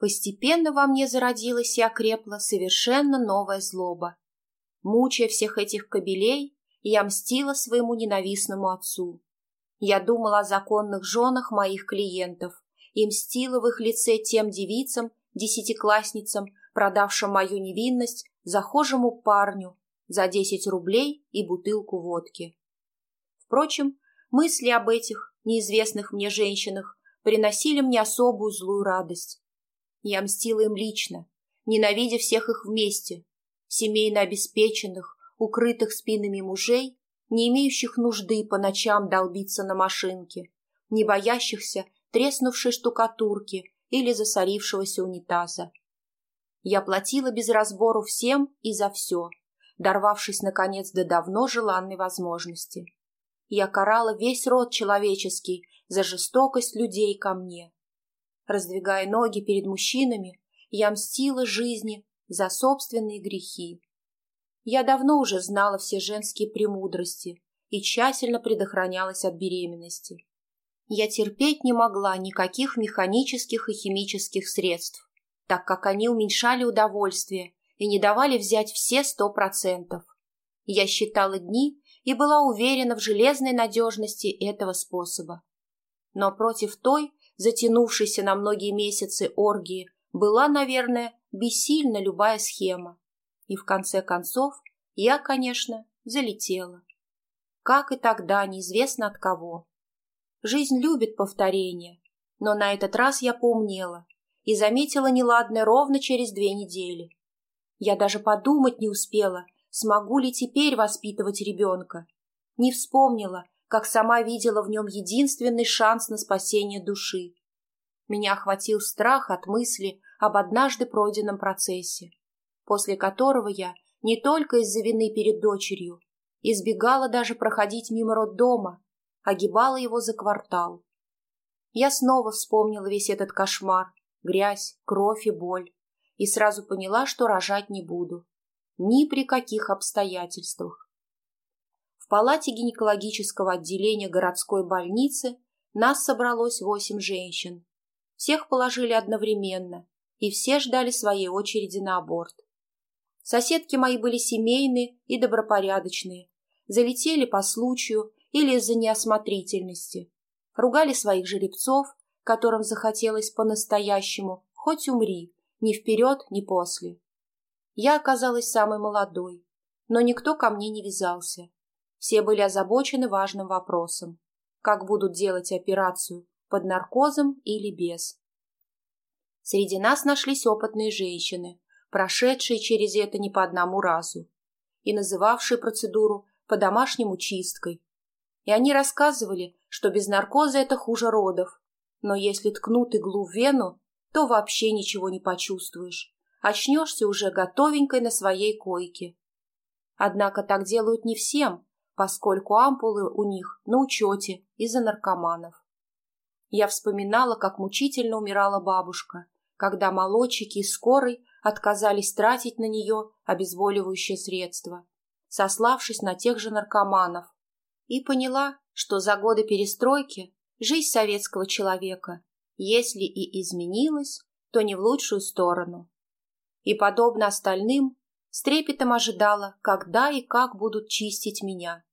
Постепенно во мне зародилась и окрепла совершенно новая злоба. Мучая всех этих кобелей, я мстила своему ненавистному отцу. Я думала о законных женах моих клиентов и мстила в их лице тем девицам, десятиклассницам, продавшим мою невинность захожему парню за десять рублей и бутылку водки. Впрочем, мысли об этих неизвестных мне женщинах приносили мне особую злую радость. Я мстила им лично, ненавидя всех их вместе, семейно обеспеченных, укрытых спинами мужей, не имеющих нужды по ночам долбиться на машинке, не боящихся треснувшей штукатурки или засорившегося унитаза. Я платила без разбору всем и за все, дорвавшись, наконец, до давно желанной возможности. Я карала весь род человеческий за жестокость людей ко мне. Раздвигая ноги перед мужчинами, я мстила жизни за собственные грехи. Я давно уже знала все женские премудрости и тщательно предохранялась от беременности. Я терпеть не могла никаких механических и химических средств, так как они уменьшали удовольствие и не давали взять все сто процентов. Я считала дни и была уверена в железной надежности этого способа. Но против той, затянувшейся на многие месяцы оргии, была, наверное, бессильна любая схема. И в конце концов я, конечно, залетела. Как и тогда, неизвестно от кого. Жизнь любит повторения, но на этот раз я поумнела и заметила неладное ровно через две недели. Я даже подумать не успела, смогу ли теперь воспитывать ребенка. Не вспомнила, как сама видела в нем единственный шанс на спасение души. Меня охватил страх от мысли об однажды пройденном процессе, после которого я не только из-за вины перед дочерью, избегала даже проходить мимо роддома, огибала его за квартал. Я снова вспомнила весь этот кошмар, грязь, кровь и боль, и сразу поняла, что рожать не буду. Ни при каких обстоятельствах. Палате гинекологического отделения городской больницы нас собралось восемь женщин. Всех положили одновременно, и все ждали своей очереди на аборт. Соседки мои были семейные и добропорядочные, залетели по случаю или из-за неосмотрительности. Ругали своих жеребцов, которым захотелось по-настоящему, хоть умри, ни вперед, ни после. Я оказалась самой молодой, но никто ко мне не вязался. Все были озабочены важным вопросом, как будут делать операцию, под наркозом или без. Среди нас нашлись опытные женщины, прошедшие через это не по одному разу и называвшие процедуру по-домашнему чисткой, и они рассказывали, что без наркоза это хуже родов. Но если ткнут иглу в вену, то вообще ничего не почувствуешь. Очнешься уже готовенькой на своей койке. Однако так делают не всем, поскольку ампулы у них на учете из-за наркоманов. Я вспоминала, как мучительно умирала бабушка, когда молодчики из скорой отказались тратить на нее обезболивающее средство, сославшись на тех же наркоманов, и поняла, что за годы перестройки жизнь советского человека, если и изменилась, то не в лучшую сторону. И, подобно остальным, с трепетом ожидала, когда и как будут чистить меня.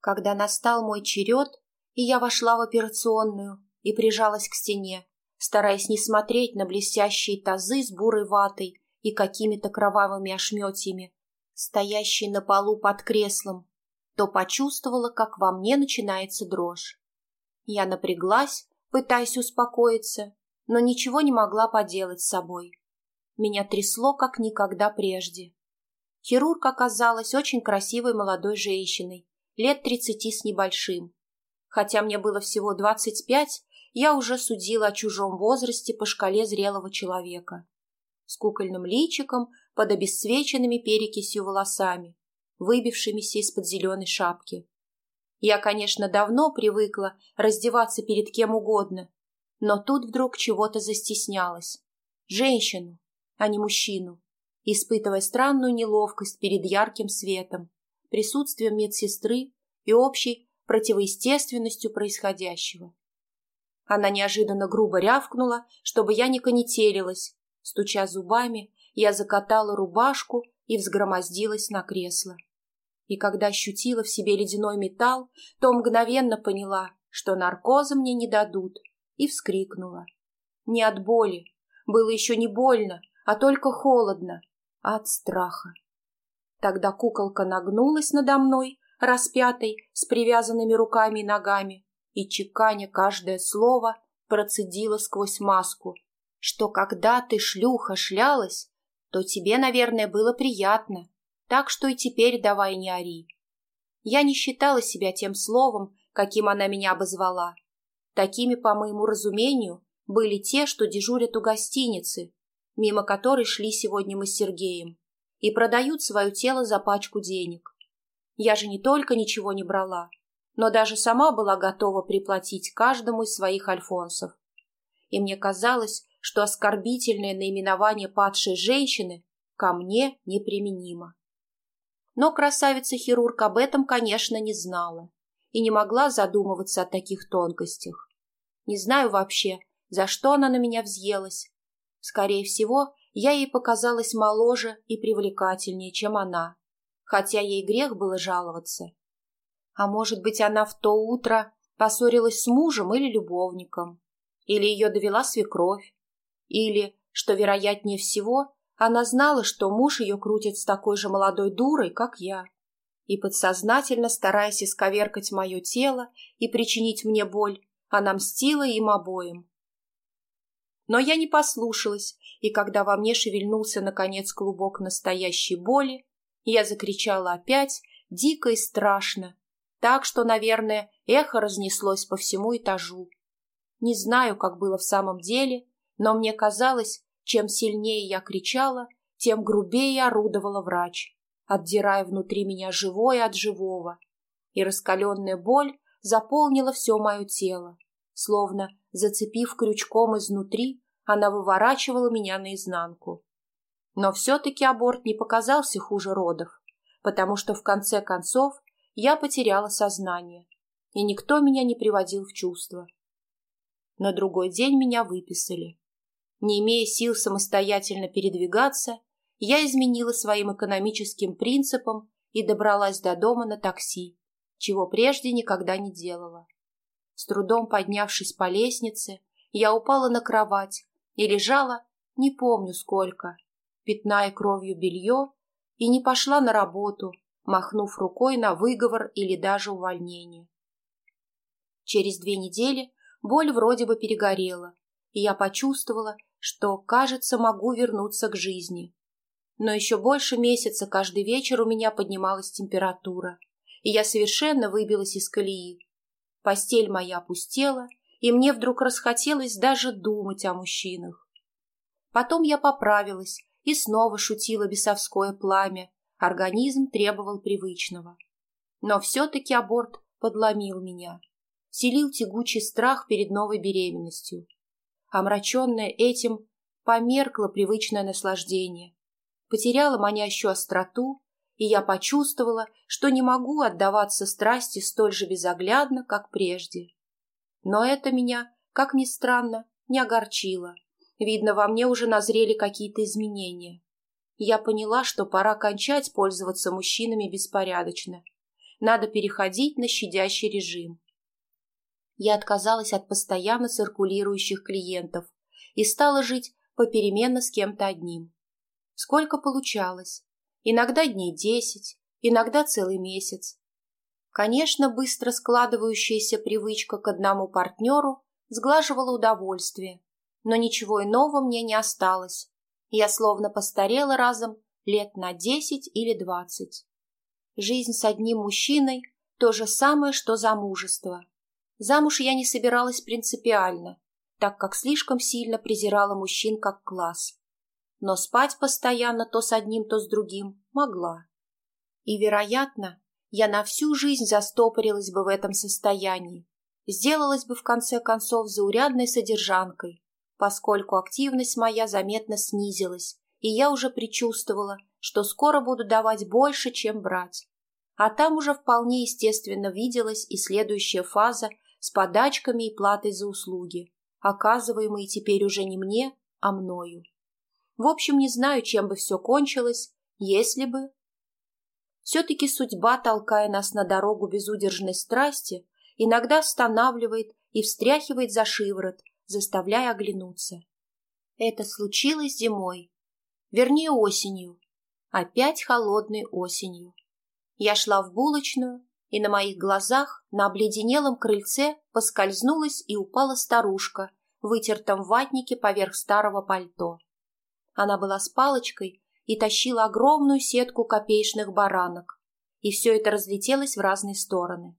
Когда настал мой черед, и я вошла в операционную и прижалась к стене, стараясь не смотреть на блестящие тазы с бурой ватой и какими-то кровавыми ошметьями, стоящие на полу под креслом, то почувствовала, как во мне начинается дрожь. Я напряглась, пытаясь успокоиться, но ничего не могла поделать с собой. Меня трясло, как никогда прежде. Хирург оказалась очень красивой молодой женщиной, лет тридцати с небольшим. Хотя мне было всего двадцать пять, я уже судила о чужом возрасте по шкале зрелого человека. С кукольным личиком, под обесцвеченными перекисью волосами, выбившимися из-под зеленой шапки. Я, конечно, давно привыкла раздеваться перед кем угодно, но тут вдруг чего-то застеснялась. Женщину, а не мужчину, испытывая странную неловкость перед ярким светом, присутствием медсестры и общей противоестественностью происходящего. Она неожиданно грубо рявкнула, чтобы я не конетелилась. Стуча зубами, я закатала рубашку и взгромоздилась на кресло. И когда ощутила в себе ледяной металл, то мгновенно поняла, что наркоза мне не дадут, и вскрикнула. Не от боли. Было еще не больно, а только холодно. От страха. Тогда куколка нагнулась надо мной, распятой, с привязанными руками и ногами, и, чеканя каждое слово, процедила сквозь маску, что когда ты, шлюха, шлялась, то тебе, наверное, было приятно, так что и теперь давай не ори. Я не считала себя тем словом, каким она меня обозвала. Такими, по моему разумению, были те, что дежурят у гостиницы, мимо которой шли сегодня мы с Сергеем, и продают свое тело за пачку денег. Я же не только ничего не брала, но даже сама была готова приплатить каждому из своих альфонсов. И мне казалось, что оскорбительное наименование падшей женщины ко мне неприменимо. Но красавица-хирург об этом, конечно, не знала и не могла задумываться о таких тонкостях. Не знаю вообще, за что она на меня взъелась. Скорее всего, я ей показалась моложе и привлекательнее, чем она хотя ей грех было жаловаться. А может быть, она в то утро поссорилась с мужем или любовником, или ее довела свекровь, или, что вероятнее всего, она знала, что муж ее крутит с такой же молодой дурой, как я, и подсознательно, стараясь исковеркать мое тело и причинить мне боль, она мстила им обоим. Но я не послушалась, и когда во мне шевельнулся, наконец, клубок настоящей боли, я закричала опять, дико и страшно, так что, наверное, эхо разнеслось по всему этажу. Не знаю, как было в самом деле, но мне казалось, чем сильнее я кричала, тем грубее орудовала врач, отдирая внутри меня живое от живого. И раскаленная боль заполнила все мое тело, словно, зацепив крючком изнутри, она выворачивала меня наизнанку. Но все-таки аборт не показался хуже родов, потому что в конце концов я потеряла сознание, и никто меня не приводил в чувство. На другой день меня выписали. Не имея сил самостоятельно передвигаться, я изменила своим экономическим принципам и добралась до дома на такси, чего прежде никогда не делала. С трудом поднявшись по лестнице, я упала на кровать и лежала, не помню сколько, пятная кровью белье, и не пошла на работу, махнув рукой на выговор или даже увольнение. Через две недели боль вроде бы перегорела, и я почувствовала, что, кажется, могу вернуться к жизни. Но еще больше месяца каждый вечер у меня поднималась температура, и я совершенно выбилась из колеи. Постель моя опустела, и мне вдруг расхотелось даже думать о мужчинах. Потом я поправилась и снова шутило бесовское пламя. Организм требовал привычного. Но все-таки аборт подломил меня. Селил тягучий страх перед новой беременностью. Омраченное этим, померкло привычное наслаждение. Потеряла манящую остроту, и я почувствовала, что не могу отдаваться страсти столь же безоглядно, как прежде. Но это меня, как ни странно, не огорчило. Видно, во мне уже назрели какие-то изменения. Я поняла, что пора кончать пользоваться мужчинами беспорядочно. Надо переходить на щадящий режим. Я отказалась от постоянно циркулирующих клиентов и стала жить попеременно с кем-то одним. Сколько получалось? Иногда дней десять, иногда целый месяц. Конечно, быстро складывающаяся привычка к одному партнеру сглаживала удовольствие, но ничего иного мне не осталось. Я словно постарела разом лет на десять или двадцать. Жизнь с одним мужчиной – то же самое, что замужество. Замуж я не собиралась принципиально, так как слишком сильно презирала мужчин как класс. Но спать постоянно то с одним, то с другим могла. И, вероятно, я на всю жизнь застопорилась бы в этом состоянии, сделалась бы в конце концов заурядной содержанкой, поскольку активность моя заметно снизилась, и я уже предчувствовала, что скоро буду давать больше, чем брать. А там уже вполне естественно виделась и следующая фаза с подачками и платой за услуги, оказываемые теперь уже не мне, а мною. В общем, не знаю, чем бы все кончилось, если бы... Все-таки судьба, толкая нас на дорогу безудержной страсти, иногда останавливает и встряхивает за шиворот, заставляя оглянуться. Это случилось зимой, вернее осенью, опять холодной осенью. Я шла в булочную, и на моих глазах на обледенелом крыльце поскользнулась и упала старушка в вытертом ватнике поверх старого пальто. Она была с палочкой и тащила огромную сетку копеечных баранок, и все это разлетелось в разные стороны.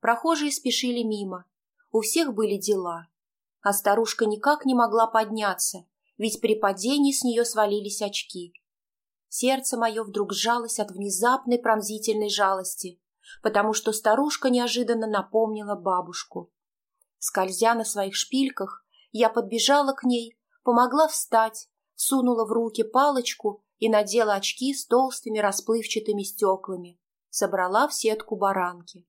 Прохожие спешили мимо, у всех были дела, а старушка никак не могла подняться, ведь при падении с нее свалились очки. Сердце мое вдруг сжалось от внезапной пронзительной жалости, потому что старушка неожиданно напомнила бабушку. Скользя на своих шпильках, я подбежала к ней, помогла встать, сунула в руки палочку и надела очки с толстыми расплывчатыми стеклами, собрала в сетку баранки.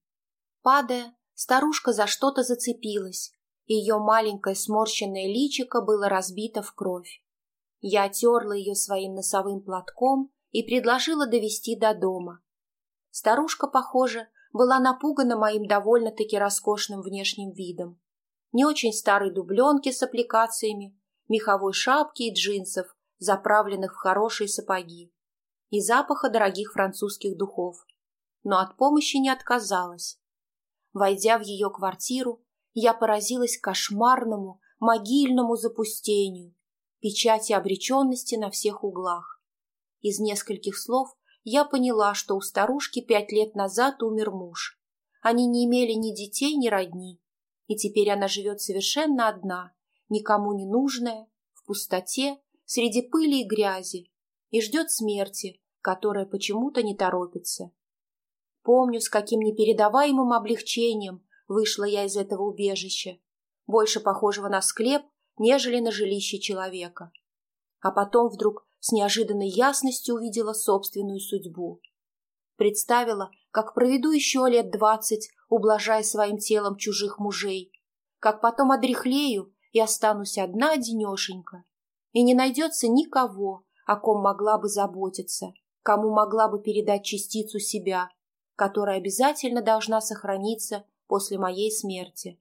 Падая, старушка за что-то зацепилась, и ее маленькое сморщенное личико было разбито в кровь. Я отерла ее своим носовым платком и предложила довести до дома. Старушка, похоже, была напугана моим довольно-таки роскошным внешним видом. Не очень старой дубленки с аппликациями, меховой шапки и джинсов, заправленных в хорошие сапоги, и запаха дорогих французских духов. Но от помощи не отказалась. Войдя в ее квартиру, я поразилась кошмарному, могильному запустению, печати обреченности на всех углах. Из нескольких слов я поняла, что у старушки пять лет назад умер муж. Они не имели ни детей, ни родни, и теперь она живет совершенно одна, никому не нужная, в пустоте, среди пыли и грязи, и ждет смерти, которая почему-то не торопится. Помню, с каким непередаваемым облегчением вышла я из этого убежища, больше похожего на склеп, нежели на жилище человека. А потом вдруг с неожиданной ясностью увидела собственную судьбу. Представила, как проведу еще лет двадцать, ублажая своим телом чужих мужей, как потом одряхлею и останусь одна одинешенька, и не найдется никого, о ком могла бы заботиться, кому могла бы передать частицу себя, которая обязательно должна сохраниться после моей смерти.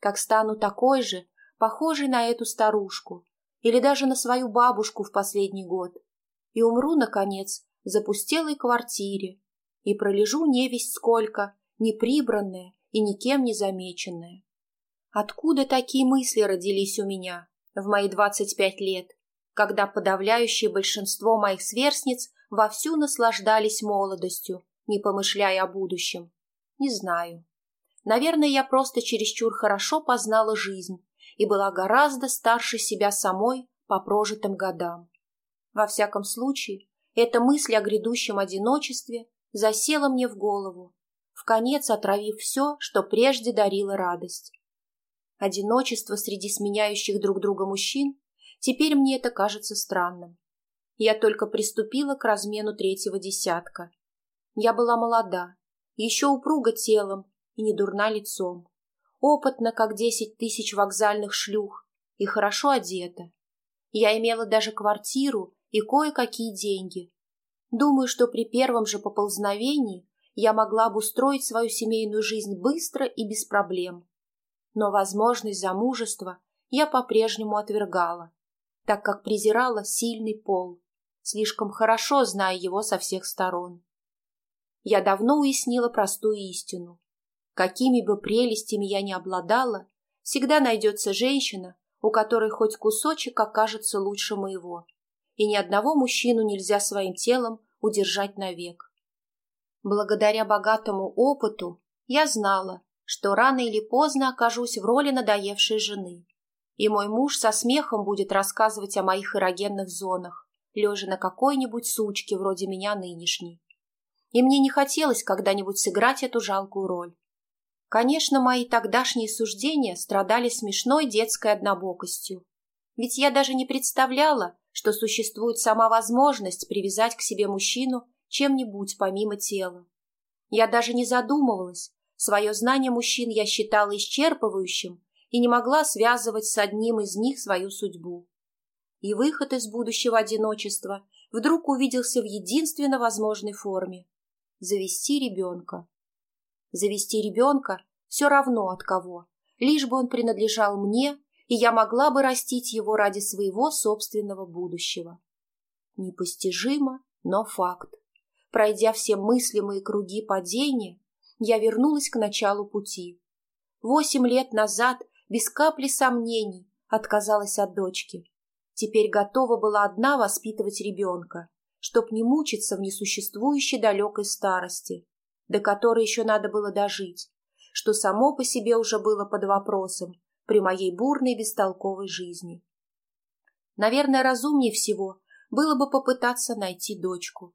Как стану такой же, похожей на эту старушку, или даже на свою бабушку в последний год, и умру, наконец, в запустелой квартире, и пролежу невесть сколько, неприбранная и никем не замеченная. Откуда такие мысли родились у меня в мои двадцать пять лет, когда подавляющее большинство моих сверстниц вовсю наслаждались молодостью, не помышляя о будущем? Не знаю. Наверное, я просто чересчур хорошо познала жизнь и была гораздо старше себя самой по прожитым годам. Во всяком случае, эта мысль о грядущем одиночестве засела мне в голову, в конец отравив все, что прежде дарило радость. Одиночество среди сменяющих друг друга мужчин, теперь мне это кажется странным. Я только приступила к размену третьего десятка. Я была молода, еще упруга телом и не дурна лицом, опытна, как десять тысяч вокзальных шлюх, и хорошо одета. Я имела даже квартиру и кое-какие деньги. Думаю, что при первом же поползновении я могла обустроить свою семейную жизнь быстро и без проблем. Но возможность замужества я по-прежнему отвергала, так как презирала сильный пол, слишком хорошо зная его со всех сторон. Я давно уяснила простую истину. Какими бы прелестями я ни обладала, всегда найдется женщина, у которой хоть кусочек окажется лучше моего, и ни одного мужчину нельзя своим телом удержать навек. Благодаря богатому опыту я знала, что рано или поздно окажусь в роли надоевшей жены, и мой муж со смехом будет рассказывать о моих эрогенных зонах, лежа на какой-нибудь сучке вроде меня нынешней. И мне не хотелось когда-нибудь сыграть эту жалкую роль. Конечно, мои тогдашние суждения страдали смешной детской однобокостью. Ведь я даже не представляла, что существует сама возможность привязать к себе мужчину чем-нибудь помимо тела. Я даже не задумывалась, Свое знание мужчин я считала исчерпывающим и не могла связывать с одним из них свою судьбу. И выход из будущего одиночества вдруг увиделся в единственно возможной форме – завести ребенка. Завести ребенка все равно от кого, лишь бы он принадлежал мне, и я могла бы растить его ради своего собственного будущего. Непостижимо, но факт. Пройдя все мыслимые круги падения, я вернулась к началу пути. Восемь лет назад, без капли сомнений, отказалась от дочки. Теперь готова была одна воспитывать ребенка, чтоб не мучиться в несуществующей далекой старости, до которой еще надо было дожить, что само по себе уже было под вопросом при моей бурной бестолковой жизни. Наверное, разумнее всего было бы попытаться найти дочку.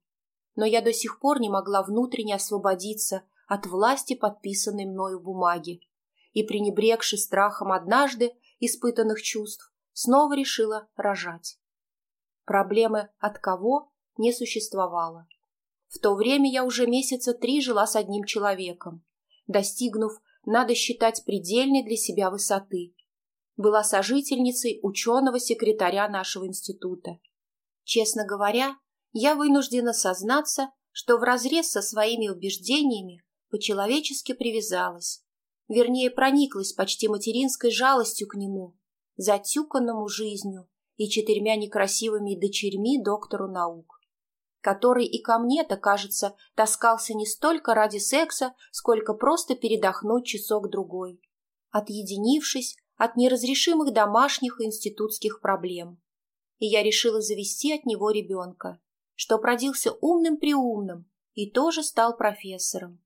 Но я до сих пор не могла внутренне освободиться от власти подписанной мною бумаги и, пренебрегши страхом однажды испытанных чувств, снова решила рожать. Проблемы от кого не существовало. В то время я уже месяца три жила с одним человеком, достигнув, надо считать, предельной для себя высоты. Была сожительницей ученого-секретаря нашего института. Честно говоря, я вынуждена сознаться, что вразрез со своими убеждениями по-человечески привязалась, вернее, прониклась почти материнской жалостью к нему, затюканному жизнью и четырьмя некрасивыми дочерьми доктору наук, который и ко мне-то, кажется, таскался не столько ради секса, сколько просто передохнуть часок-другой, отъединившись от неразрешимых домашних и институтских проблем. И я решила завести от него ребенка, что родился умным-приумным и тоже стал профессором.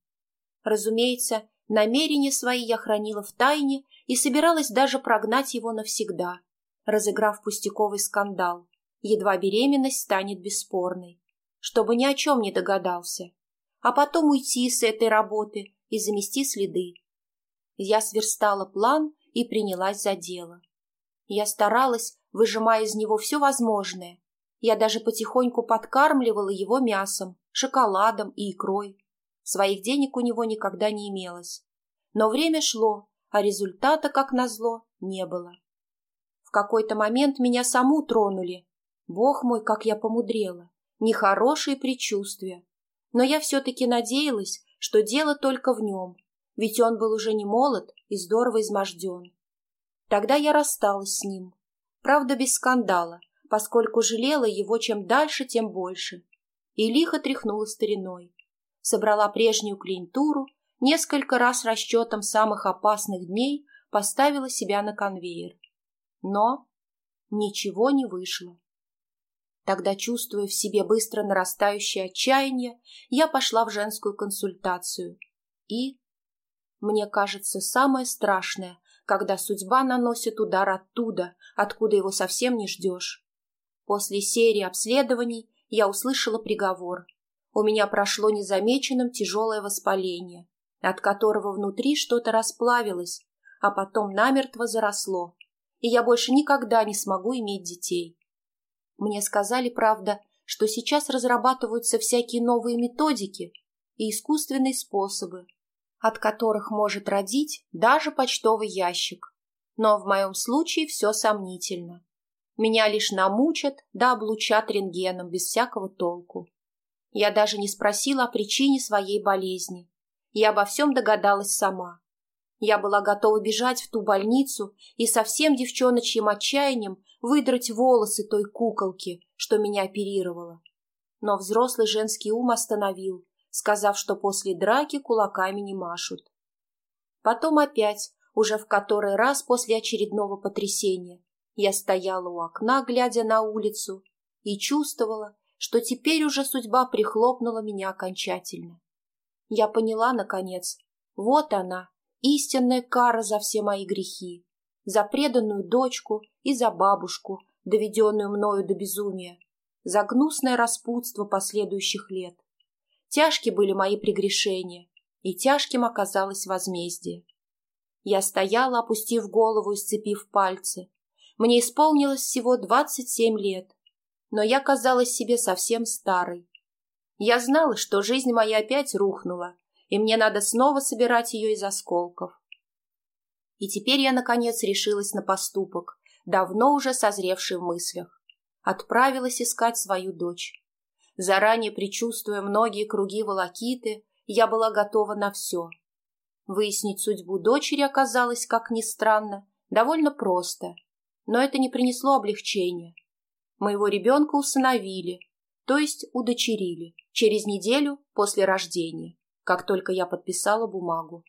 Разумеется, намерения свои я хранила в тайне и собиралась даже прогнать его навсегда, разыграв пустяковый скандал. Едва беременность станет бесспорной, чтобы ни о чем не догадался, а потом уйти с этой работы и замести следы. Я сверстала план и принялась за дело. Я старалась, выжимая из него все возможное. Я даже потихоньку подкармливала его мясом, шоколадом и икрой. Своих денег у него никогда не имелось. Но время шло, а результата, как назло, не было. В какой-то момент меня саму тронули. Бог мой, как я помудрела. Нехорошие предчувствия. Но я все-таки надеялась, что дело только в нем, ведь он был уже не молод и здорово изможден. Тогда я рассталась с ним. Правда, без скандала, поскольку жалела его чем дальше, тем больше. И лихо тряхнула стариной собрала прежнюю клиентуру, несколько раз расчетом самых опасных дней поставила себя на конвейер. Но ничего не вышло. Тогда, чувствуя в себе быстро нарастающее отчаяние, я пошла в женскую консультацию. И, мне кажется, самое страшное, когда судьба наносит удар оттуда, откуда его совсем не ждешь. После серии обследований я услышала приговор – у меня прошло незамеченным тяжелое воспаление, от которого внутри что-то расплавилось, а потом намертво заросло, и я больше никогда не смогу иметь детей. Мне сказали, правда, что сейчас разрабатываются всякие новые методики и искусственные способы, от которых может родить даже почтовый ящик. Но в моем случае все сомнительно. Меня лишь намучат да облучат рентгеном без всякого толку. Я даже не спросила о причине своей болезни. Я обо всем догадалась сама. Я была готова бежать в ту больницу и со всем девчоночьим отчаянием выдрать волосы той куколки, что меня оперировала. Но взрослый женский ум остановил, сказав, что после драки кулаками не машут. Потом опять, уже в который раз после очередного потрясения, я стояла у окна, глядя на улицу, и чувствовала, что теперь уже судьба прихлопнула меня окончательно. Я поняла, наконец, вот она, истинная кара за все мои грехи, за преданную дочку и за бабушку, доведенную мною до безумия, за гнусное распутство последующих лет. Тяжки были мои прегрешения, и тяжким оказалось возмездие. Я стояла, опустив голову и сцепив пальцы. Мне исполнилось всего двадцать семь лет, но я казалась себе совсем старой. Я знала, что жизнь моя опять рухнула, и мне надо снова собирать ее из осколков. И теперь я, наконец, решилась на поступок, давно уже созревший в мыслях. Отправилась искать свою дочь. Заранее предчувствуя многие круги волокиты, я была готова на все. Выяснить судьбу дочери оказалось, как ни странно, довольно просто, но это не принесло облегчения. Моего ребенка усыновили, то есть удочерили, через неделю после рождения, как только я подписала бумагу.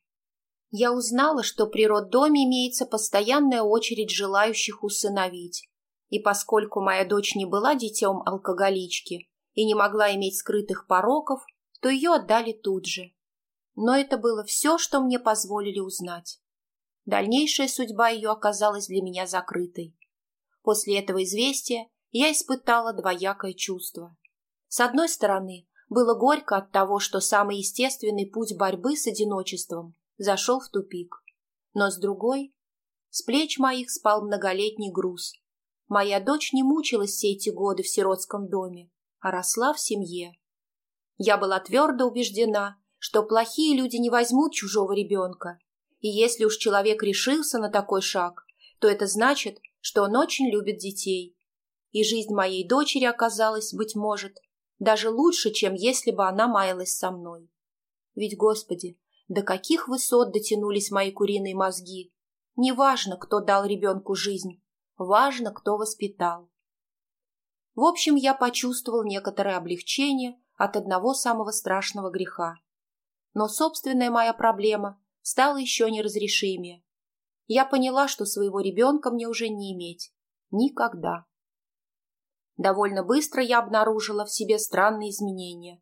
Я узнала, что при роддоме имеется постоянная очередь желающих усыновить, и поскольку моя дочь не была детем алкоголички и не могла иметь скрытых пороков, то ее отдали тут же. Но это было все, что мне позволили узнать. Дальнейшая судьба ее оказалась для меня закрытой. После этого известия я испытала двоякое чувство. С одной стороны, было горько от того, что самый естественный путь борьбы с одиночеством зашел в тупик. Но с другой, с плеч моих спал многолетний груз. Моя дочь не мучилась все эти годы в сиротском доме, а росла в семье. Я была твердо убеждена, что плохие люди не возьмут чужого ребенка, и если уж человек решился на такой шаг, то это значит, что он очень любит детей. И жизнь моей дочери оказалась, быть может, даже лучше, чем если бы она маялась со мной. Ведь, Господи, до каких высот дотянулись мои куриные мозги. Неважно, кто дал ребенку жизнь, важно, кто воспитал. В общем, я почувствовал некоторое облегчение от одного самого страшного греха. Но собственная моя проблема стала еще неразрешимее. Я поняла, что своего ребенка мне уже не иметь. Никогда. Довольно быстро я обнаружила в себе странные изменения.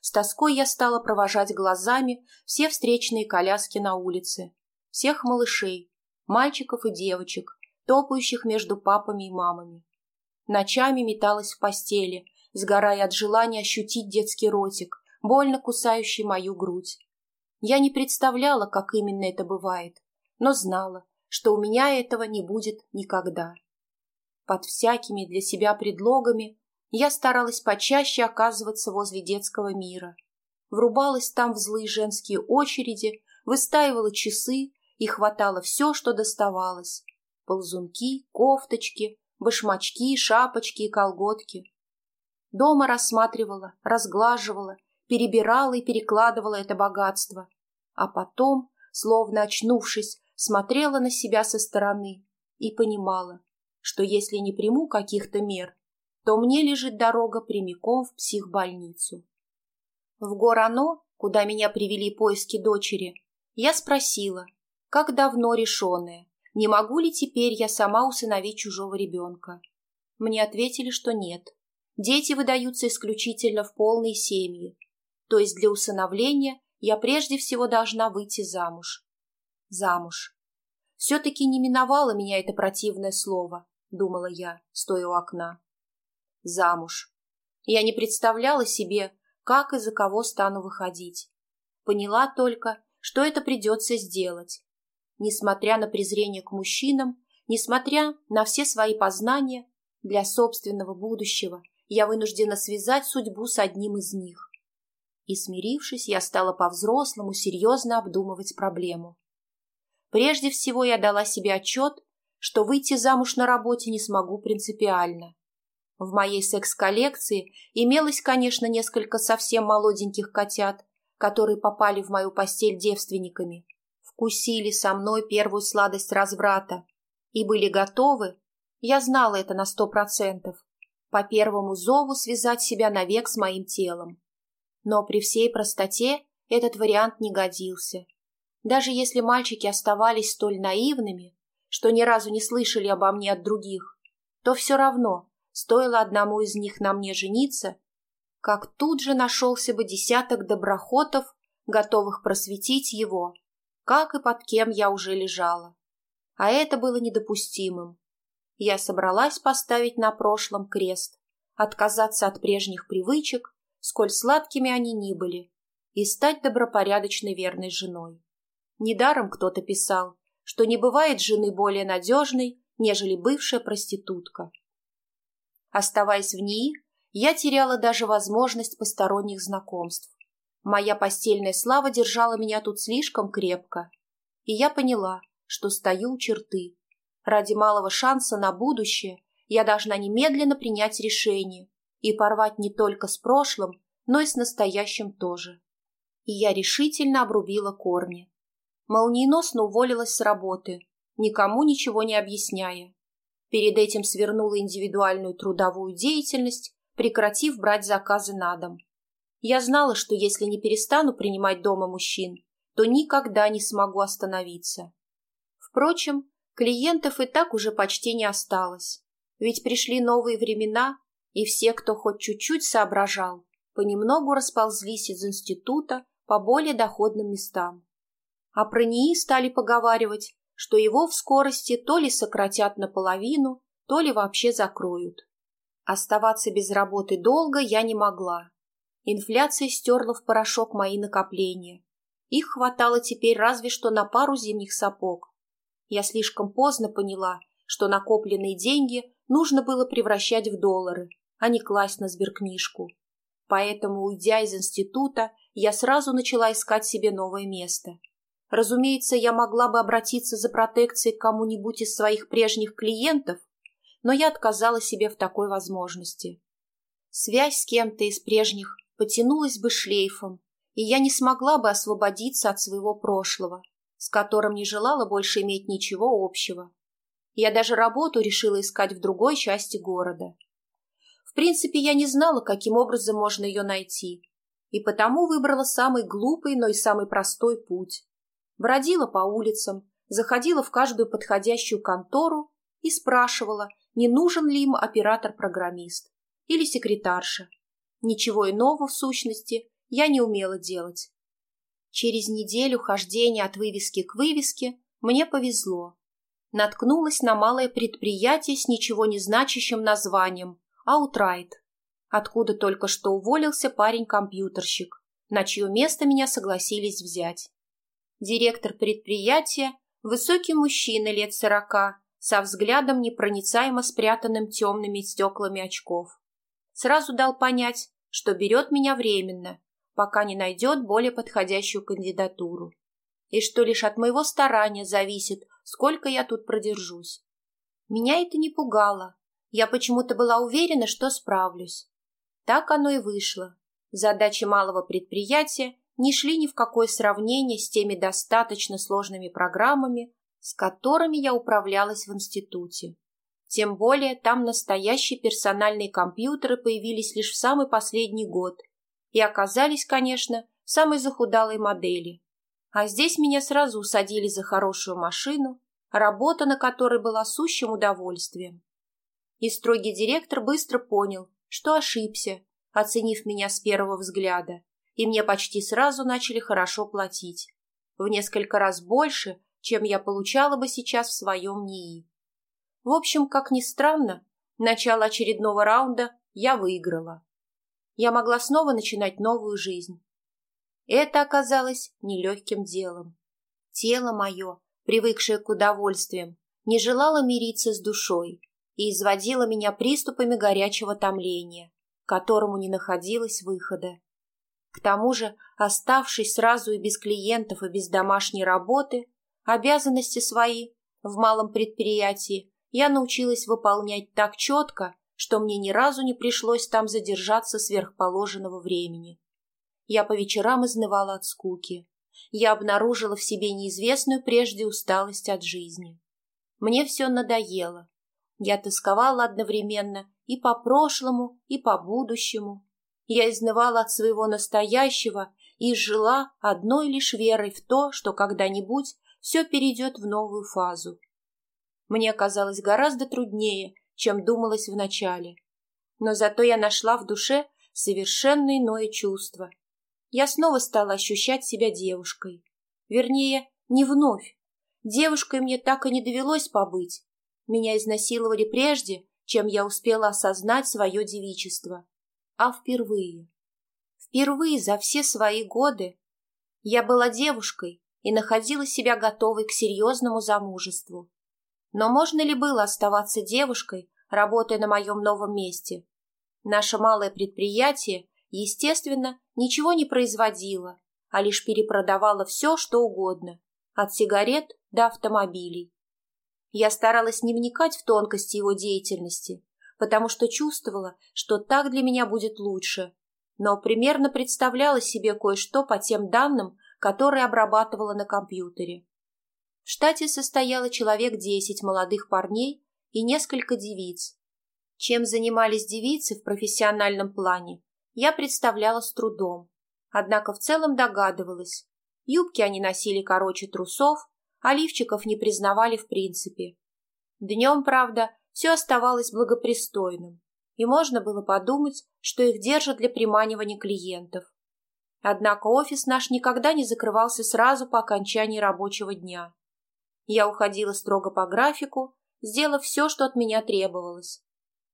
С тоской я стала провожать глазами все встречные коляски на улице, всех малышей, мальчиков и девочек, топающих между папами и мамами. Ночами металась в постели, сгорая от желания ощутить детский ротик, больно кусающий мою грудь. Я не представляла, как именно это бывает, но знала, что у меня этого не будет никогда. Под всякими для себя предлогами я старалась почаще оказываться возле детского мира. Врубалась там в злые женские очереди, выстаивала часы и хватала все, что доставалось. Ползунки, кофточки, башмачки, шапочки и колготки. Дома рассматривала, разглаживала, перебирала и перекладывала это богатство. А потом, словно очнувшись, смотрела на себя со стороны и понимала, что если не приму каких-то мер, то мне лежит дорога прямиком в психбольницу. В Горано, куда меня привели поиски дочери, я спросила, как давно решенное, не могу ли теперь я сама усыновить чужого ребенка. Мне ответили, что нет. Дети выдаются исключительно в полные семьи, то есть для усыновления я прежде всего должна выйти замуж. Замуж. Все-таки не миновало меня это противное слово, думала я, стоя у окна замуж. Я не представляла себе, как и за кого стану выходить. Поняла только, что это придется сделать. Несмотря на презрение к мужчинам, несмотря на все свои познания, для собственного будущего я вынуждена связать судьбу с одним из них. И, смирившись, я стала по-взрослому серьезно обдумывать проблему. Прежде всего я дала себе отчет, что выйти замуж на работе не смогу принципиально. В моей секс-коллекции имелось, конечно, несколько совсем молоденьких котят, которые попали в мою постель девственниками, вкусили со мной первую сладость разврата и были готовы, я знала это на сто процентов, по первому зову связать себя навек с моим телом. Но при всей простоте этот вариант не годился. Даже если мальчики оставались столь наивными, что ни разу не слышали обо мне от других, то все равно Стоило одному из них на мне жениться, как тут же нашелся бы десяток доброхотов, готовых просветить его, как и под кем я уже лежала. А это было недопустимым. Я собралась поставить на прошлом крест, отказаться от прежних привычек, сколь сладкими они ни были, и стать добропорядочной верной женой. Недаром кто-то писал, что не бывает жены более надежной, нежели бывшая проститутка. Оставаясь в ней, я теряла даже возможность посторонних знакомств. Моя постельная слава держала меня тут слишком крепко. И я поняла, что стою у черты. Ради малого шанса на будущее я должна немедленно принять решение и порвать не только с прошлым, но и с настоящим тоже. И я решительно обрубила корни. Молниеносно уволилась с работы, никому ничего не объясняя. Перед этим свернула индивидуальную трудовую деятельность, прекратив брать заказы на дом. Я знала, что если не перестану принимать дома мужчин, то никогда не смогу остановиться. Впрочем, клиентов и так уже почти не осталось, ведь пришли новые времена, и все, кто хоть чуть-чуть соображал, понемногу расползлись из института по более доходным местам. А про НИИ стали поговаривать, что его в скорости то ли сократят наполовину, то ли вообще закроют. Оставаться без работы долго я не могла. Инфляция стерла в порошок мои накопления. Их хватало теперь разве что на пару зимних сапог. Я слишком поздно поняла, что накопленные деньги нужно было превращать в доллары, а не класть на сберкнижку. Поэтому, уйдя из института, я сразу начала искать себе новое место. Разумеется, я могла бы обратиться за протекцией к кому-нибудь из своих прежних клиентов, но я отказала себе в такой возможности. Связь с кем-то из прежних потянулась бы шлейфом, и я не смогла бы освободиться от своего прошлого, с которым не желала больше иметь ничего общего. Я даже работу решила искать в другой части города. В принципе, я не знала, каким образом можно ее найти, и потому выбрала самый глупый, но и самый простой путь. Бродила по улицам, заходила в каждую подходящую контору и спрашивала, не нужен ли им оператор-программист или секретарша. Ничего иного, в сущности, я не умела делать. Через неделю хождения от вывески к вывеске мне повезло. Наткнулась на малое предприятие с ничего не значащим названием Аутрайт, откуда только что уволился парень-компьютерщик, на чье место меня согласились взять. Директор предприятия – высокий мужчина лет сорока, со взглядом непроницаемо спрятанным темными стеклами очков. Сразу дал понять, что берет меня временно, пока не найдет более подходящую кандидатуру, и что лишь от моего старания зависит, сколько я тут продержусь. Меня это не пугало, я почему-то была уверена, что справлюсь. Так оно и вышло. Задачи малого предприятия не шли ни в какое сравнение с теми достаточно сложными программами, с которыми я управлялась в институте. Тем более там настоящие персональные компьютеры появились лишь в самый последний год и оказались, конечно, самой захудалой модели. А здесь меня сразу усадили за хорошую машину, работа на которой была сущим удовольствием. И строгий директор быстро понял, что ошибся, оценив меня с первого взгляда, и мне почти сразу начали хорошо платить. В несколько раз больше, чем я получала бы сейчас в своем НИИ. В общем, как ни странно, начало очередного раунда я выиграла. Я могла снова начинать новую жизнь. Это оказалось нелегким делом. Тело мое, привыкшее к удовольствиям, не желало мириться с душой, и изводила меня приступами горячего томления, которому не находилось выхода. К тому же, оставшись сразу и без клиентов, и без домашней работы, обязанности свои в малом предприятии я научилась выполнять так четко, что мне ни разу не пришлось там задержаться сверхположенного времени. Я по вечерам изнывала от скуки. Я обнаружила в себе неизвестную прежде усталость от жизни. Мне все надоело, я тосковала одновременно и по прошлому, и по будущему. Я изнывала от своего настоящего и жила одной лишь верой в то, что когда-нибудь все перейдет в новую фазу. Мне казалось гораздо труднее, чем думалось вначале. Но зато я нашла в душе совершенно иное чувство. Я снова стала ощущать себя девушкой. Вернее, не вновь. Девушкой мне так и не довелось побыть, меня изнасиловали прежде, чем я успела осознать свое девичество. А впервые. Впервые за все свои годы я была девушкой и находила себя готовой к серьезному замужеству. Но можно ли было оставаться девушкой, работая на моем новом месте? Наше малое предприятие естественно, ничего не производила, а лишь перепродавала все, что угодно, от сигарет до автомобилей. Я старалась не вникать в тонкости его деятельности, потому что чувствовала, что так для меня будет лучше, но примерно представляла себе кое-что по тем данным, которые обрабатывала на компьютере. В штате состояло человек десять молодых парней и несколько девиц. Чем занимались девицы в профессиональном плане, я представляла с трудом, однако в целом догадывалась. Юбки они носили короче трусов, а лифчиков не признавали в принципе. Днем, правда, все оставалось благопристойным, и можно было подумать, что их держат для приманивания клиентов. Однако офис наш никогда не закрывался сразу по окончании рабочего дня. Я уходила строго по графику, сделав все, что от меня требовалось.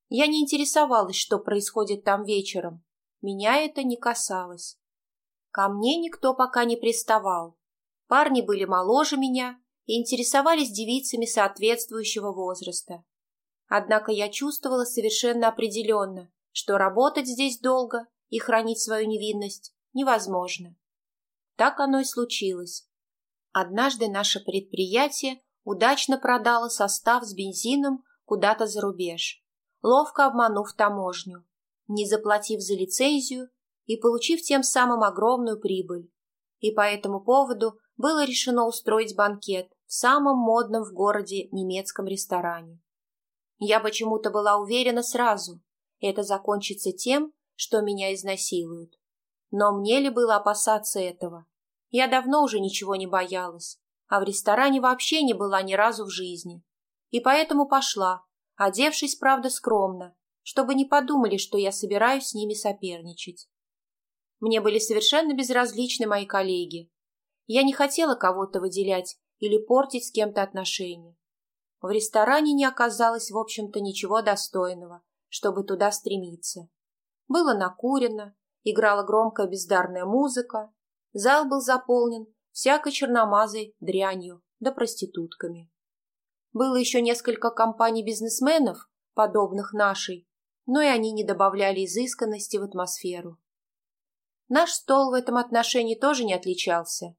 Я не интересовалась, что происходит там вечером. Меня это не касалось. Ко мне никто пока не приставал. Парни были моложе меня и интересовались девицами соответствующего возраста. Однако я чувствовала совершенно определенно, что работать здесь долго и хранить свою невинность невозможно. Так оно и случилось. Однажды наше предприятие удачно продало состав с бензином куда-то за рубеж, ловко обманув таможню, не заплатив за лицензию и получив тем самым огромную прибыль. И по этому поводу было решено устроить банкет в самом модном в городе немецком ресторане. Я почему-то была уверена сразу. Это закончится тем, что меня изнасилуют. Но мне ли было опасаться этого? Я давно уже ничего не боялась, а в ресторане вообще не была ни разу в жизни. И поэтому пошла, одевшись, правда, скромно, чтобы не подумали, что я собираюсь с ними соперничать. Мне были совершенно безразличны мои коллеги. Я не хотела кого-то выделять или портить с кем-то отношения. В ресторане не оказалось, в общем-то, ничего достойного, чтобы туда стремиться. Было накурено, играла громкая бездарная музыка, зал был заполнен всякой черномазой дрянью да проститутками. Было еще несколько компаний бизнесменов, подобных нашей, но и они не добавляли изысканности в атмосферу. Наш стол в этом отношении тоже не отличался.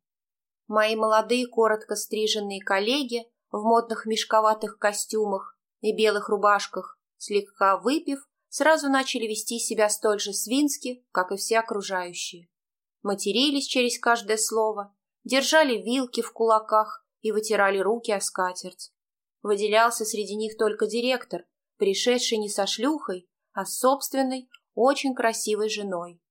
Мои молодые, коротко стриженные коллеги в модных мешковатых костюмах и белых рубашках, слегка выпив, сразу начали вести себя столь же свински, как и все окружающие. Матерились через каждое слово, держали вилки в кулаках и вытирали руки о скатерть. Выделялся среди них только директор, пришедший не со шлюхой, а с собственной, очень красивой женой.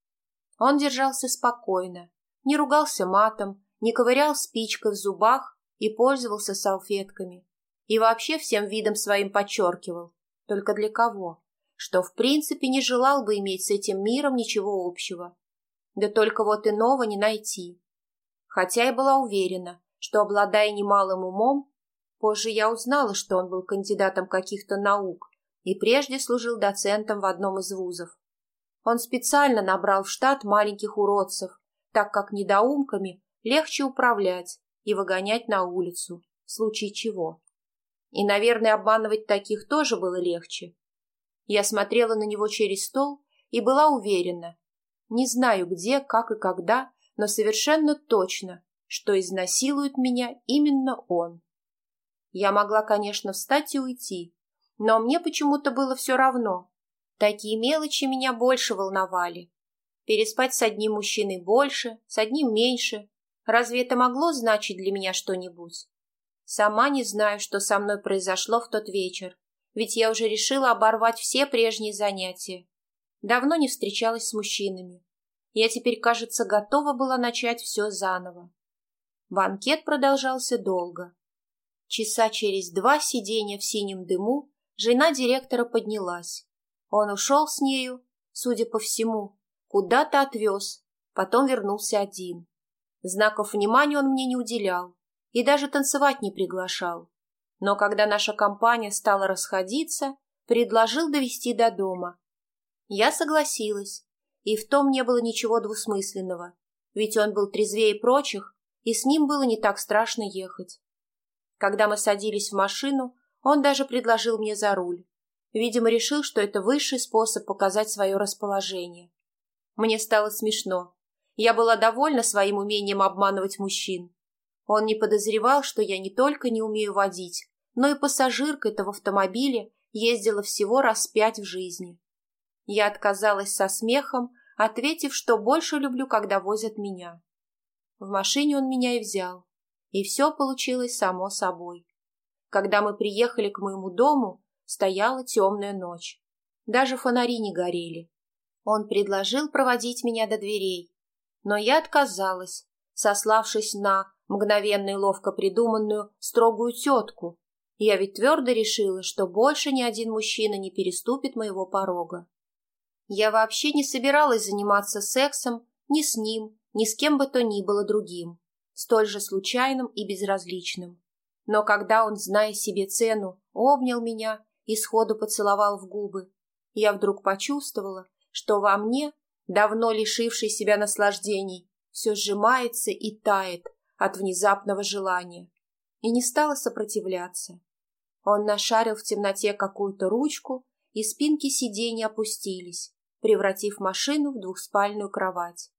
Он держался спокойно, не ругался матом, не ковырял спичкой в зубах и пользовался салфетками. И вообще всем видом своим подчеркивал. Только для кого? Что в принципе не желал бы иметь с этим миром ничего общего. Да только вот иного не найти. Хотя и была уверена, что, обладая немалым умом, позже я узнала, что он был кандидатом каких-то наук и прежде служил доцентом в одном из вузов. Он специально набрал в штат маленьких уродцев, так как недоумками легче управлять, и выгонять на улицу, в случае чего. И, наверное, обманывать таких тоже было легче. Я смотрела на него через стол и была уверена, не знаю где, как и когда, но совершенно точно, что изнасилует меня именно он. Я могла, конечно, встать и уйти, но мне почему-то было все равно. Такие мелочи меня больше волновали. Переспать с одним мужчиной больше, с одним меньше, Разве это могло значить для меня что-нибудь? Сама не знаю, что со мной произошло в тот вечер, ведь я уже решила оборвать все прежние занятия. Давно не встречалась с мужчинами. Я теперь, кажется, готова была начать все заново. Банкет продолжался долго. Часа через два сидения в синем дыму жена директора поднялась. Он ушел с нею, судя по всему, куда-то отвез, потом вернулся один. Знаков внимания он мне не уделял и даже танцевать не приглашал. Но когда наша компания стала расходиться, предложил довести до дома. Я согласилась, и в том не было ничего двусмысленного, ведь он был трезвее прочих, и с ним было не так страшно ехать. Когда мы садились в машину, он даже предложил мне за руль. Видимо, решил, что это высший способ показать свое расположение. Мне стало смешно. Я была довольна своим умением обманывать мужчин. Он не подозревал, что я не только не умею водить, но и пассажиркой-то в автомобиле ездила всего раз пять в жизни. Я отказалась со смехом, ответив, что больше люблю, когда возят меня. В машине он меня и взял, и все получилось само собой. Когда мы приехали к моему дому, стояла темная ночь. Даже фонари не горели. Он предложил проводить меня до дверей, но я отказалась, сославшись на мгновенно и ловко придуманную строгую тетку. Я ведь твердо решила, что больше ни один мужчина не переступит моего порога. Я вообще не собиралась заниматься сексом ни с ним, ни с кем бы то ни было другим, столь же случайным и безразличным. Но когда он, зная себе цену, обнял меня и сходу поцеловал в губы, я вдруг почувствовала, что во мне, давно лишивший себя наслаждений, все сжимается и тает от внезапного желания, и не стала сопротивляться. Он нашарил в темноте какую-то ручку, и спинки сиденья опустились, превратив машину в двухспальную кровать.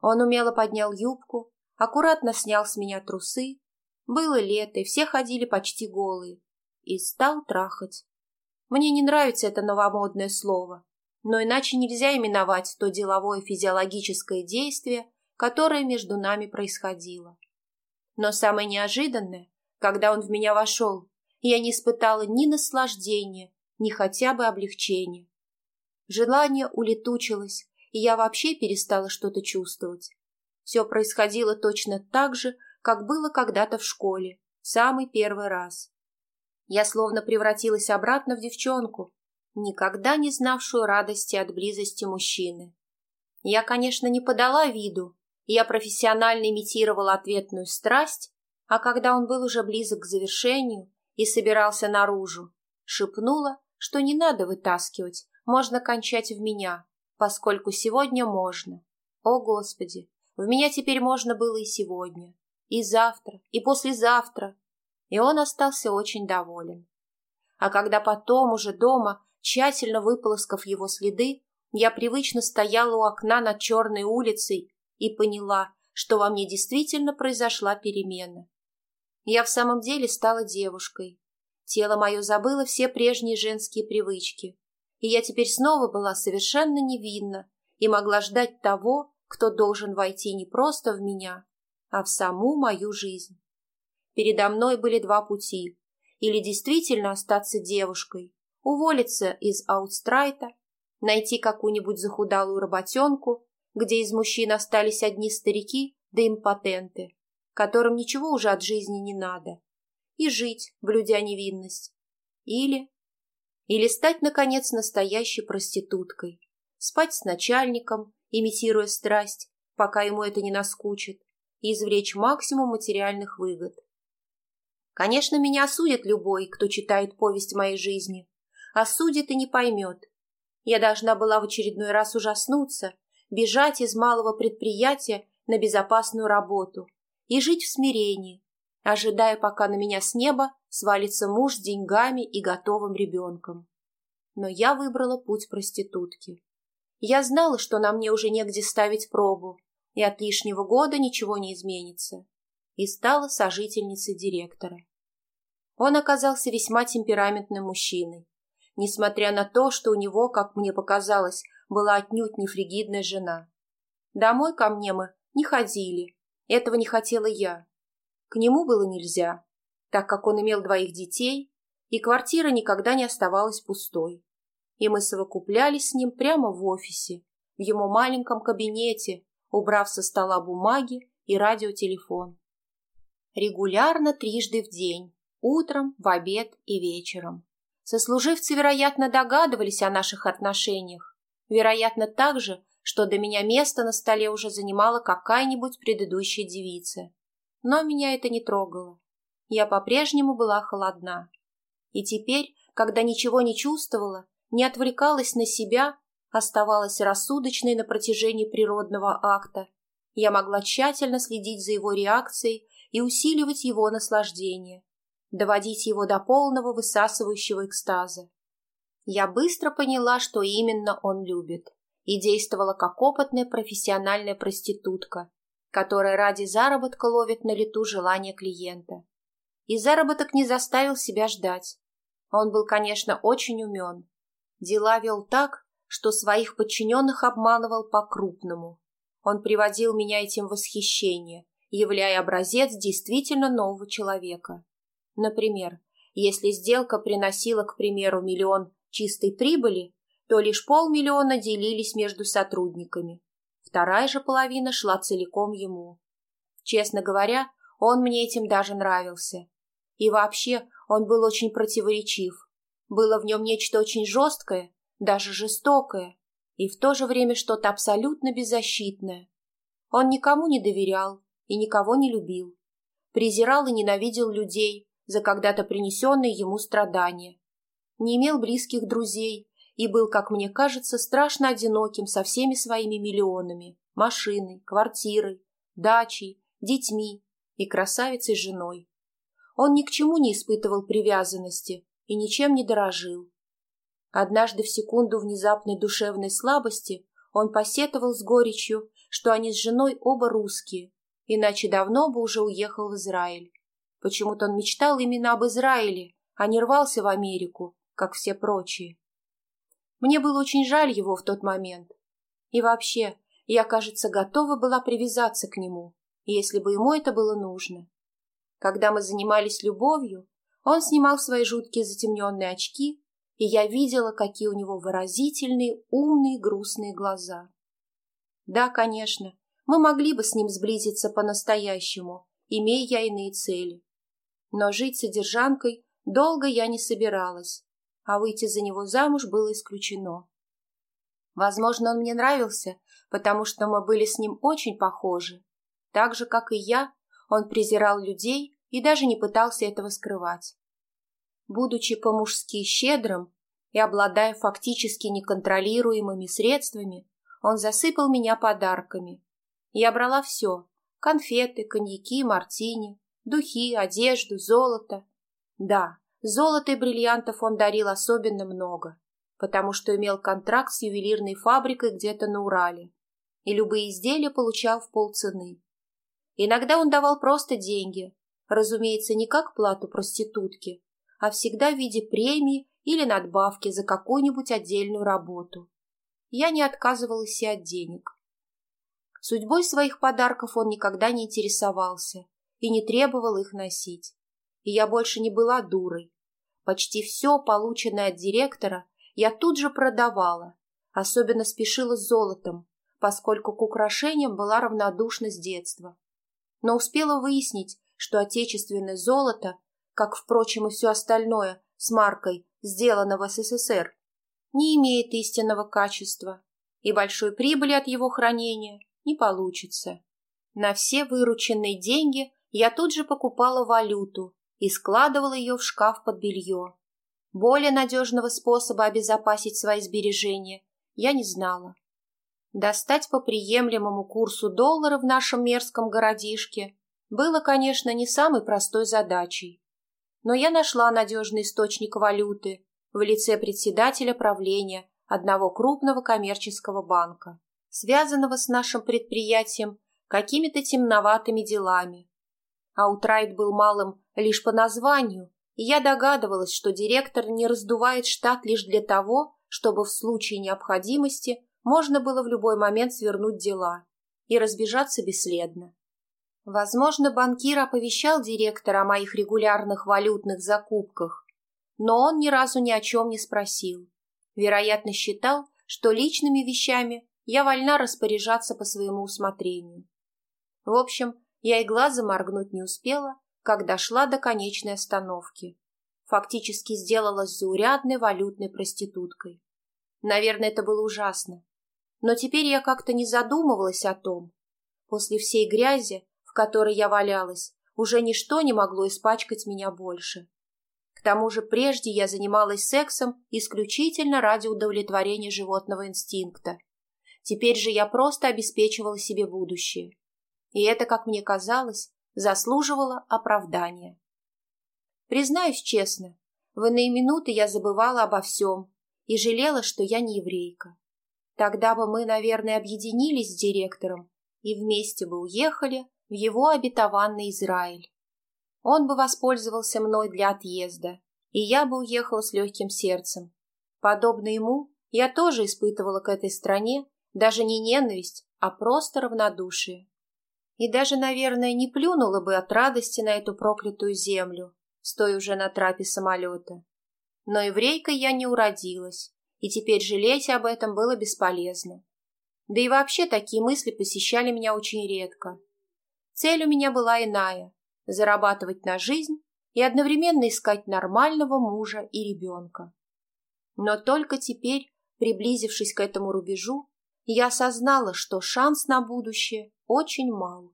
Он умело поднял юбку, аккуратно снял с меня трусы, было лето, и все ходили почти голые. И стал трахать. Мне не нравится это новомодное слово, но иначе нельзя именовать то деловое физиологическое действие, которое между нами происходило. Но самое неожиданное, когда он в меня вошел, я не испытала ни наслаждения, ни хотя бы облегчения. Желание улетучилось, и я вообще перестала что-то чувствовать. Все происходило точно так же, как было когда-то в школе, самый первый раз. Я словно превратилась обратно в девчонку, никогда не знавшую радости от близости мужчины. Я, конечно, не подала виду, я профессионально имитировала ответную страсть, а когда он был уже близок к завершению и собирался наружу, шепнула, что не надо вытаскивать, можно кончать в меня, поскольку сегодня можно. О, Господи, в меня теперь можно было и сегодня. И завтра, и послезавтра. И он остался очень доволен. А когда потом уже дома, тщательно выполоскав его следы, я привычно стояла у окна над черной улицей и поняла, что во мне действительно произошла перемена. Я в самом деле стала девушкой. Тело мое забыло все прежние женские привычки, и я теперь снова была совершенно невинна и могла ждать того, кто должен войти не просто в меня, а в саму мою жизнь. Передо мной были два пути. Или действительно остаться девушкой, уволиться из аутстрайта, найти какую-нибудь захудалую работенку, где из мужчин остались одни старики да импотенты, которым ничего уже от жизни не надо, и жить, блюдя невинность. Или... Или стать, наконец, настоящей проституткой, спать с начальником, имитируя страсть, пока ему это не наскучит, и извлечь максимум материальных выгод. Конечно, меня осудит любой, кто читает повесть моей жизни. Осудит и не поймет. Я должна была в очередной раз ужаснуться, бежать из малого предприятия на безопасную работу и жить в смирении, ожидая, пока на меня с неба свалится муж с деньгами и готовым ребенком. Но я выбрала путь проститутки. Я знала, что на мне уже негде ставить пробу, и от лишнего года ничего не изменится, и стала сожительницей директора. Он оказался весьма темпераментным мужчиной, несмотря на то, что у него, как мне показалось, была отнюдь не фригидная жена. Домой ко мне мы не ходили, этого не хотела я. К нему было нельзя, так как он имел двоих детей, и квартира никогда не оставалась пустой. И мы совокуплялись с ним прямо в офисе, в его маленьком кабинете, убрав со стола бумаги и радиотелефон. Регулярно трижды в день, утром, в обед и вечером. Сослуживцы, вероятно, догадывались о наших отношениях. Вероятно, так же, что до меня место на столе уже занимала какая-нибудь предыдущая девица. Но меня это не трогало. Я по-прежнему была холодна. И теперь, когда ничего не чувствовала, не отвлекалась на себя, оставалась рассудочной на протяжении природного акта. Я могла тщательно следить за его реакцией и усиливать его наслаждение, доводить его до полного высасывающего экстаза. Я быстро поняла, что именно он любит, и действовала как опытная профессиональная проститутка, которая ради заработка ловит на лету желание клиента. И заработок не заставил себя ждать. Он был, конечно, очень умен. Дела вел так, что своих подчиненных обманывал по-крупному. Он приводил меня этим в восхищение, являя образец действительно нового человека. Например, если сделка приносила, к примеру, миллион чистой прибыли, то лишь полмиллиона делились между сотрудниками. Вторая же половина шла целиком ему. Честно говоря, он мне этим даже нравился. И вообще он был очень противоречив. Было в нем нечто очень жесткое, даже жестокое, и в то же время что-то абсолютно беззащитное. Он никому не доверял и никого не любил. Презирал и ненавидел людей за когда-то принесенные ему страдания. Не имел близких друзей и был, как мне кажется, страшно одиноким со всеми своими миллионами, машиной, квартирой, дачей, детьми и красавицей женой. Он ни к чему не испытывал привязанности и ничем не дорожил. Однажды в секунду внезапной душевной слабости он посетовал с горечью, что они с женой оба русские, иначе давно бы уже уехал в Израиль. Почему-то он мечтал именно об Израиле, а не рвался в Америку, как все прочие. Мне было очень жаль его в тот момент. И вообще, я, кажется, готова была привязаться к нему, если бы ему это было нужно. Когда мы занимались любовью, он снимал свои жуткие затемненные очки и я видела, какие у него выразительные, умные, грустные глаза. Да, конечно, мы могли бы с ним сблизиться по-настоящему, имея я иные цели. Но жить содержанкой долго я не собиралась, а выйти за него замуж было исключено. Возможно, он мне нравился, потому что мы были с ним очень похожи. Так же, как и я, он презирал людей и даже не пытался этого скрывать. Будучи по-мужски щедрым и обладая фактически неконтролируемыми средствами, он засыпал меня подарками. Я брала все – конфеты, коньяки, мартини, духи, одежду, золото. Да, золота и бриллиантов он дарил особенно много, потому что имел контракт с ювелирной фабрикой где-то на Урале, и любые изделия получал в полцены. Иногда он давал просто деньги, разумеется, не как плату проститутке, а всегда в виде премии или надбавки за какую-нибудь отдельную работу. Я не отказывалась и от денег. Судьбой своих подарков он никогда не интересовался и не требовал их носить. И я больше не была дурой. Почти все, полученное от директора, я тут же продавала, особенно спешила с золотом, поскольку к украшениям была равнодушна с детства. Но успела выяснить, что отечественное золото как, впрочем, и все остальное с маркой, сделано в СССР, не имеет истинного качества, и большой прибыли от его хранения не получится. На все вырученные деньги я тут же покупала валюту и складывала ее в шкаф под белье. Более надежного способа обезопасить свои сбережения я не знала. Достать по приемлемому курсу доллара в нашем мерзком городишке было, конечно, не самой простой задачей но я нашла надежный источник валюты в лице председателя правления одного крупного коммерческого банка, связанного с нашим предприятием какими-то темноватыми делами. Аутрайт был малым лишь по названию, и я догадывалась, что директор не раздувает штат лишь для того, чтобы в случае необходимости можно было в любой момент свернуть дела и разбежаться бесследно. Возможно, банкир оповещал директора о моих регулярных валютных закупках, но он ни разу ни о чем не спросил. Вероятно, считал, что личными вещами я вольна распоряжаться по своему усмотрению. В общем, я и глаза моргнуть не успела, как дошла до конечной остановки. Фактически сделалась заурядной валютной проституткой. Наверное, это было ужасно. Но теперь я как-то не задумывалась о том. После всей грязи, которой я валялась, уже ничто не могло испачкать меня больше. К тому же прежде я занималась сексом исключительно ради удовлетворения животного инстинкта. Теперь же я просто обеспечивала себе будущее. И это, как мне казалось, заслуживало оправдания. Признаюсь честно, в иные минуты я забывала обо всем и жалела, что я не еврейка. Тогда бы мы, наверное, объединились с директором и вместе бы уехали в его обетованный Израиль. Он бы воспользовался мной для отъезда, и я бы уехала с легким сердцем. Подобно ему, я тоже испытывала к этой стране даже не ненависть, а просто равнодушие. И даже, наверное, не плюнула бы от радости на эту проклятую землю, стоя уже на трапе самолета. Но еврейкой я не уродилась, и теперь жалеть об этом было бесполезно. Да и вообще такие мысли посещали меня очень редко. Цель у меня была иная – зарабатывать на жизнь и одновременно искать нормального мужа и ребенка. Но только теперь, приблизившись к этому рубежу, я осознала, что шанс на будущее очень мал.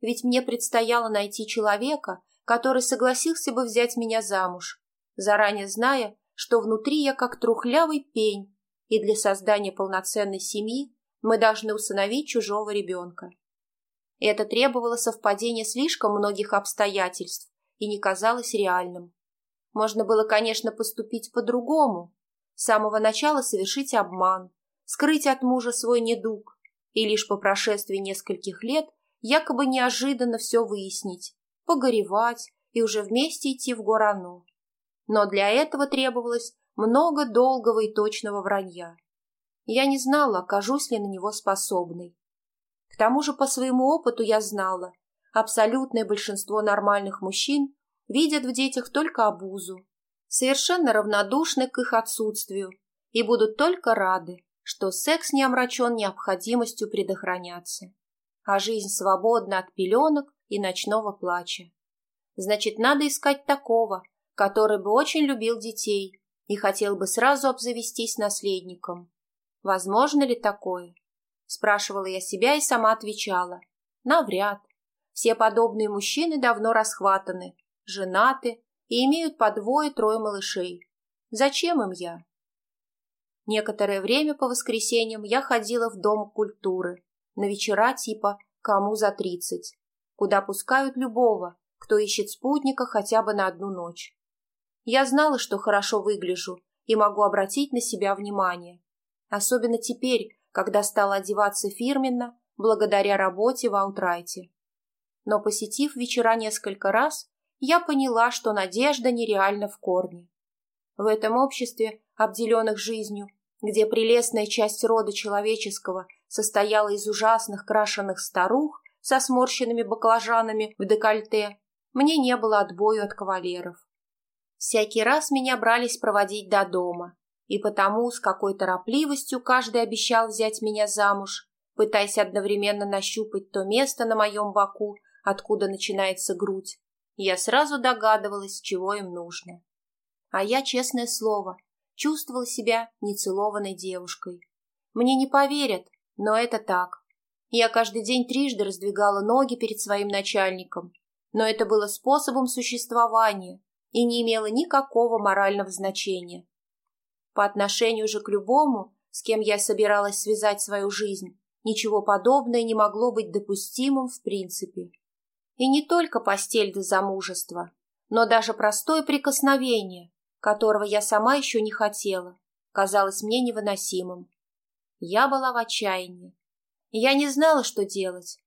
Ведь мне предстояло найти человека, который согласился бы взять меня замуж, заранее зная, что внутри я как трухлявый пень, и для создания полноценной семьи мы должны усыновить чужого ребенка. Это требовало совпадения слишком многих обстоятельств и не казалось реальным. Можно было, конечно, поступить по-другому, с самого начала совершить обман, скрыть от мужа свой недуг, и лишь по прошествии нескольких лет якобы неожиданно все выяснить, погоревать и уже вместе идти в Горану но для этого требовалось много долгого и точного вранья. Я не знала, окажусь ли на него способной. К тому же по своему опыту я знала, абсолютное большинство нормальных мужчин видят в детях только обузу, совершенно равнодушны к их отсутствию и будут только рады, что секс не омрачен необходимостью предохраняться, а жизнь свободна от пеленок и ночного плача. Значит, надо искать такого, который бы очень любил детей и хотел бы сразу обзавестись наследником. Возможно ли такое? Спрашивала я себя и сама отвечала. Навряд. Все подобные мужчины давно расхватаны, женаты и имеют по двое-трое малышей. Зачем им я? Некоторое время по воскресеньям я ходила в Дом культуры на вечера типа «Кому за тридцать», куда пускают любого, кто ищет спутника хотя бы на одну ночь. Я знала, что хорошо выгляжу и могу обратить на себя внимание. Особенно теперь, когда стала одеваться фирменно, благодаря работе в Аутрайте. Но посетив вечера несколько раз, я поняла, что надежда нереальна в корне. В этом обществе, обделенных жизнью, где прелестная часть рода человеческого состояла из ужасных крашеных старух со сморщенными баклажанами в декольте, мне не было отбою от кавалеров. Всякий раз меня брались проводить до дома, и потому с какой торопливостью каждый обещал взять меня замуж, пытаясь одновременно нащупать то место на моем боку, откуда начинается грудь. Я сразу догадывалась, чего им нужно. А я, честное слово, чувствовала себя нецелованной девушкой. Мне не поверят, но это так. Я каждый день трижды раздвигала ноги перед своим начальником, но это было способом существования, и не имело никакого морального значения. По отношению же к любому, с кем я собиралась связать свою жизнь, ничего подобное не могло быть допустимым в принципе. И не только постель до замужества, но даже простое прикосновение, которого я сама еще не хотела, казалось мне невыносимым. Я была в отчаянии. Я не знала, что делать.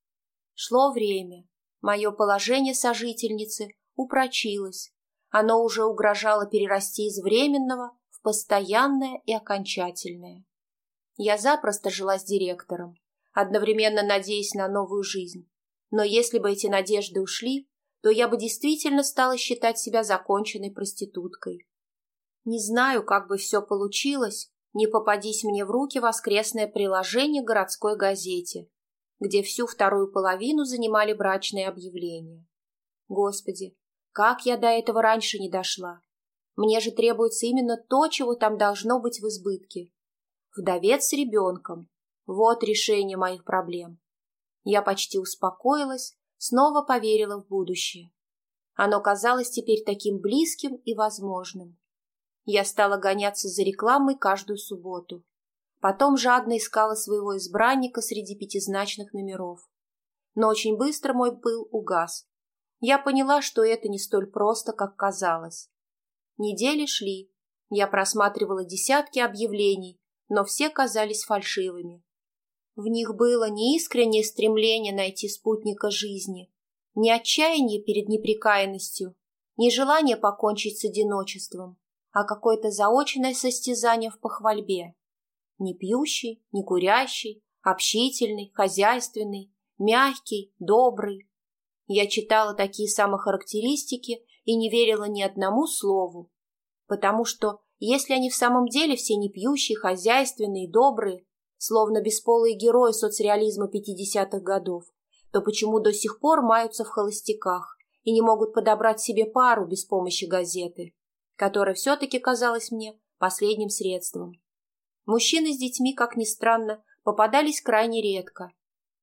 Шло время. Мое положение сожительницы упрочилось, оно уже угрожало перерасти из временного в постоянное и окончательное. Я запросто жила с директором, одновременно надеясь на новую жизнь. Но если бы эти надежды ушли, то я бы действительно стала считать себя законченной проституткой. Не знаю, как бы все получилось, не попадись мне в руки воскресное приложение городской газете, где всю вторую половину занимали брачные объявления. Господи, как я до этого раньше не дошла? Мне же требуется именно то, чего там должно быть в избытке. Вдовец с ребенком. Вот решение моих проблем. Я почти успокоилась, снова поверила в будущее. Оно казалось теперь таким близким и возможным. Я стала гоняться за рекламой каждую субботу. Потом жадно искала своего избранника среди пятизначных номеров. Но очень быстро мой пыл угас. Я поняла, что это не столь просто, как казалось. Недели шли. Я просматривала десятки объявлений, но все казались фальшивыми. В них было не искреннее стремление найти спутника жизни, не отчаяние перед непрекаянностью, не желание покончить с одиночеством, а какое-то заочное состязание в похвальбе. Не пьющий, не курящий, общительный, хозяйственный, мягкий, добрый. Я читала такие самохарактеристики и не верила ни одному слову, потому что если они в самом деле все не пьющие, хозяйственные, добрые, словно бесполые герои соцреализма 50-х годов, то почему до сих пор маются в холостяках и не могут подобрать себе пару без помощи газеты, которая все-таки казалась мне последним средством. Мужчины с детьми, как ни странно, попадались крайне редко.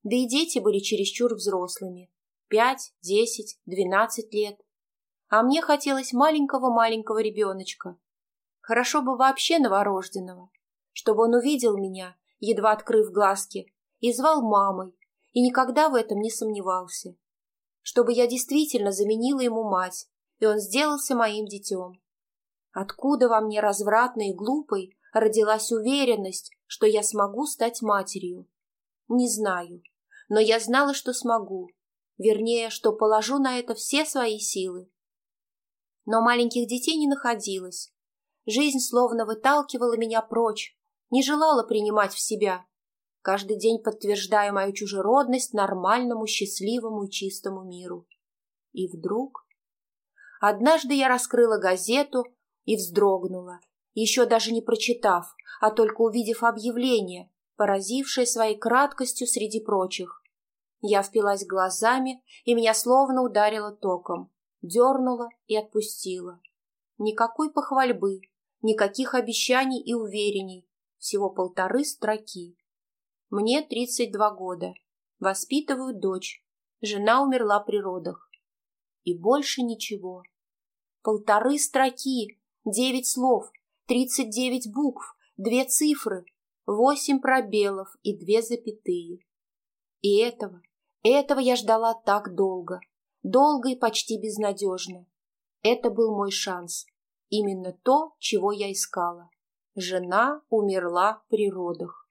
Да и дети были чересчур взрослыми. Пять, десять, двенадцать лет. А мне хотелось маленького-маленького ребеночка. Хорошо бы вообще новорожденного, чтобы он увидел меня, едва открыв глазки, и звал мамой, и никогда в этом не сомневался. Чтобы я действительно заменила ему мать, и он сделался моим детем. Откуда во мне развратной и глупой родилась уверенность, что я смогу стать матерью? Не знаю, но я знала, что смогу, вернее, что положу на это все свои силы. Но маленьких детей не находилось. Жизнь словно выталкивала меня прочь, не желала принимать в себя, каждый день подтверждая мою чужеродность нормальному, счастливому и чистому миру. И вдруг... Однажды я раскрыла газету и вздрогнула, еще даже не прочитав, а только увидев объявление, поразившее своей краткостью среди прочих. Я впилась глазами, и меня словно ударило током, дернула и отпустила. Никакой похвальбы, никаких обещаний и уверений, всего полторы строки. Мне 32 года. Воспитываю дочь. Жена умерла при родах. И больше ничего. Полторы строки, девять слов, тридцать девять букв, две цифры, восемь пробелов и две запятые. И этого, этого я ждала так долго, долго и почти безнадежно. Это был мой шанс, именно то, чего я искала. Жена умерла при родах.